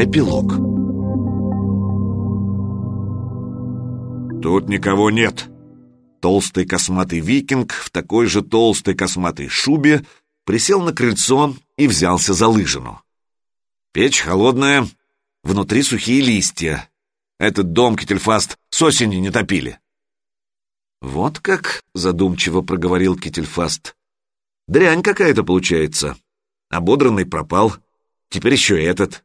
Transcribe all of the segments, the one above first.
Эпилог Тут никого нет. Толстый косматый викинг в такой же толстой косматой шубе присел на крыльцо и взялся за лыжину. Печь холодная, внутри сухие листья. Этот дом Кительфаст с осени не топили. «Вот как», — задумчиво проговорил Кительфаст. «Дрянь какая-то получается. Ободранный пропал. Теперь еще этот».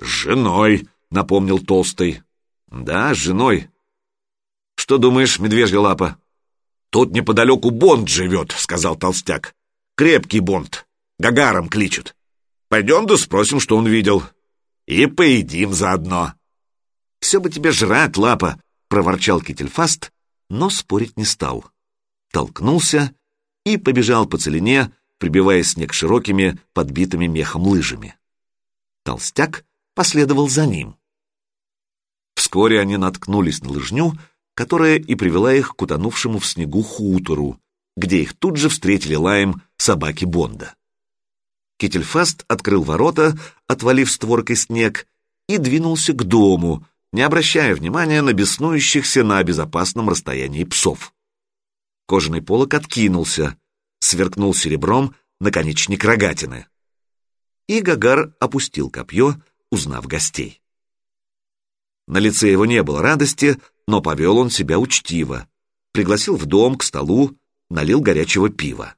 «С женой», — напомнил Толстый. «Да, женой. Что думаешь, медвежья лапа?» «Тут неподалеку Бонд живет», — сказал Толстяк. «Крепкий Бонд. Гагаром кличут. Пойдем да спросим, что он видел. И поедим заодно». «Все бы тебе жрать, лапа», — проворчал Кительфаст, но спорить не стал. Толкнулся и побежал по целине, прибивая снег широкими, подбитыми мехом лыжами. Толстяк последовал за ним. Вскоре они наткнулись на лыжню, которая и привела их к утонувшему в снегу хутору, где их тут же встретили лаем собаки Бонда. Кительфаст открыл ворота, отвалив створкой снег, и двинулся к дому, не обращая внимания на беснующихся на безопасном расстоянии псов. Кожаный полок откинулся, сверкнул серебром наконечник рогатины. И Гагар опустил копье, узнав гостей. На лице его не было радости, но повел он себя учтиво. Пригласил в дом, к столу, налил горячего пива.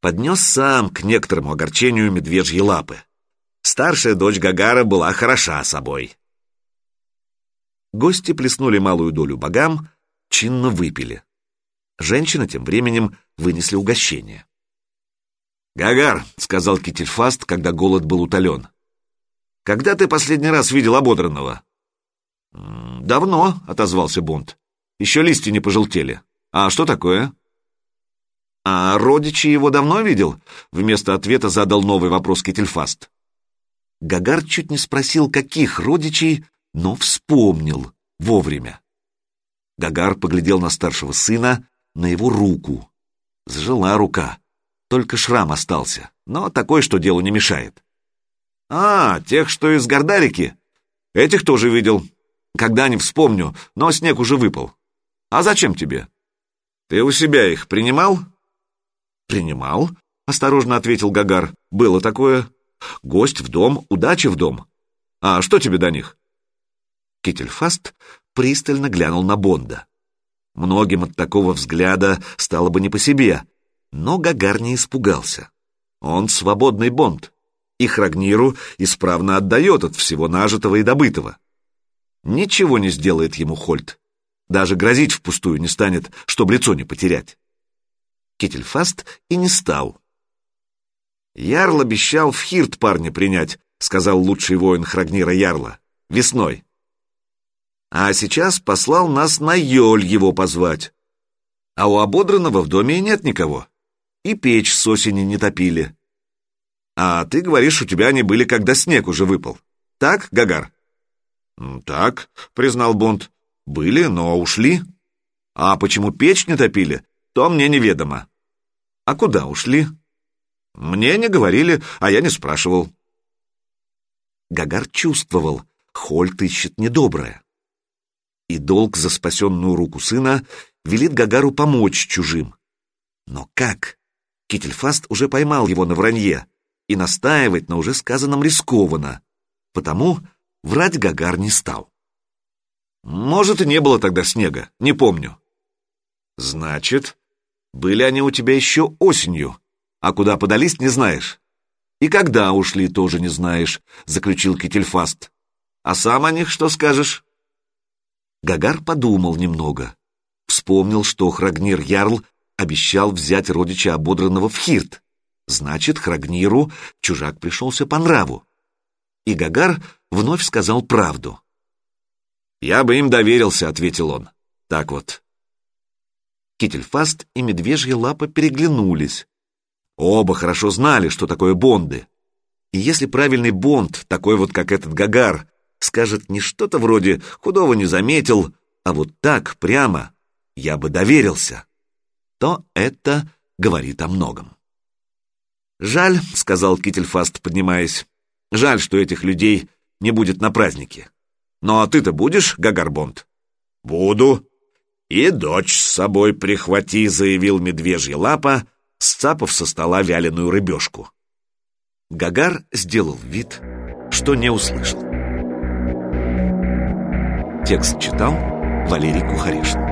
Поднес сам к некоторому огорчению медвежьи лапы. Старшая дочь Гагара была хороша собой. Гости плеснули малую долю богам, чинно выпили. Женщины тем временем вынесли угощение. «Гагар», — сказал Кительфаст, когда голод был утолен, — «когда ты последний раз видел ободранного?» «Давно», — отозвался Бунт. «Еще листья не пожелтели. А что такое?» «А родичи его давно видел?» — вместо ответа задал новый вопрос Кительфаст. Гагар чуть не спросил, каких родичей, но вспомнил вовремя. Гагар поглядел на старшего сына, на его руку. Зажила рука. Только шрам остался, но такой, что делу не мешает. «А, тех, что из Гордарики? Этих тоже видел. Когда не вспомню, но снег уже выпал. А зачем тебе? Ты у себя их принимал? Принимал, осторожно ответил Гагар. Было такое. Гость в дом, удача в дом. А что тебе до них? Кительфаст пристально глянул на Бонда. Многим от такого взгляда стало бы не по себе, но Гагар не испугался. Он свободный Бонд, и Храгниру исправно отдает от всего нажитого и добытого. Ничего не сделает ему Хольт. Даже грозить впустую не станет, чтобы лицо не потерять. Кительфаст и не стал. «Ярл обещал в Хирт парня принять», — сказал лучший воин Храгнира Ярла, — «весной. А сейчас послал нас на Йоль его позвать. А у ободранного в доме нет никого. И печь с осени не топили. А ты говоришь, у тебя они были, когда снег уже выпал. Так, Гагар?» «Так», — признал Бонд, — «были, но ушли». «А почему печь не топили, то мне неведомо». «А куда ушли?» «Мне не говорили, а я не спрашивал». Гагар чувствовал, Хольт ищет недоброе. И долг за спасенную руку сына велит Гагару помочь чужим. Но как? Кительфаст уже поймал его на вранье, и настаивать на уже сказанном рискованно. Потому Врать Гагар не стал. Может, и не было тогда снега, не помню. Значит, были они у тебя еще осенью, а куда подались, не знаешь. И когда ушли, тоже не знаешь, заключил Кительфаст. А сам о них что скажешь? Гагар подумал немного. Вспомнил, что Храгнир Ярл обещал взять родича ободранного в Хирт. Значит, Храгниру чужак пришелся по нраву. И Гагар вновь сказал правду. «Я бы им доверился», — ответил он. «Так вот». Кительфаст и Медвежья Лапа переглянулись. Оба хорошо знали, что такое бонды. И если правильный бонд, такой вот, как этот Гагар, скажет не что-то вроде «худого не заметил», а вот так, прямо, я бы доверился, то это говорит о многом. «Жаль», — сказал Кительфаст, поднимаясь, — «жаль, что этих людей не будет на празднике. Ну а ты-то будешь, Гагарбонд? Буду. И дочь с собой прихвати, заявил медвежья лапа, сцапав со стола вяленую рыбешку. Гагар сделал вид, что не услышал. Текст читал Валерий Кухарешин.